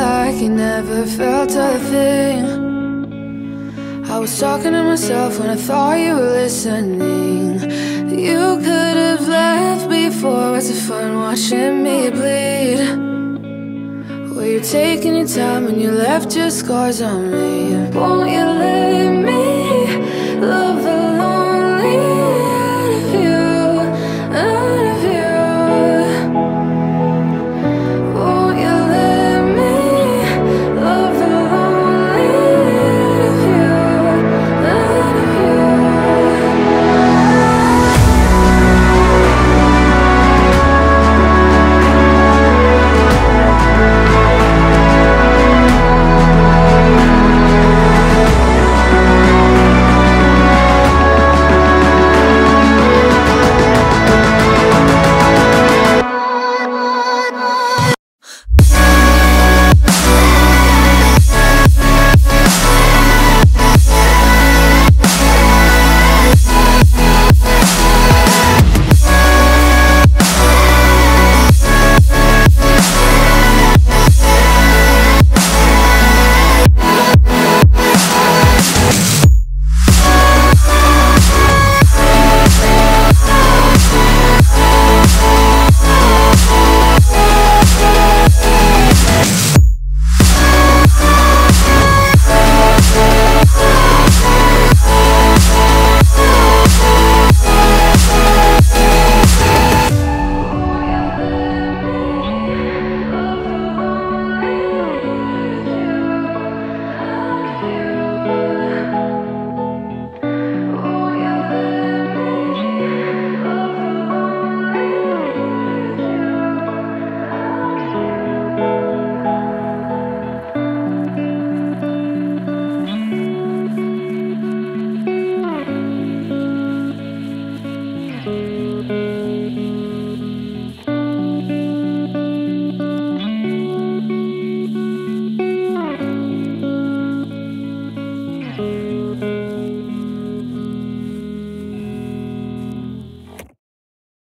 like you never felt a thing I was talking to myself when I thought you were listening You could have left before, was it fun watching me bleed? Were you taking your time when you left your scars on me? Won't you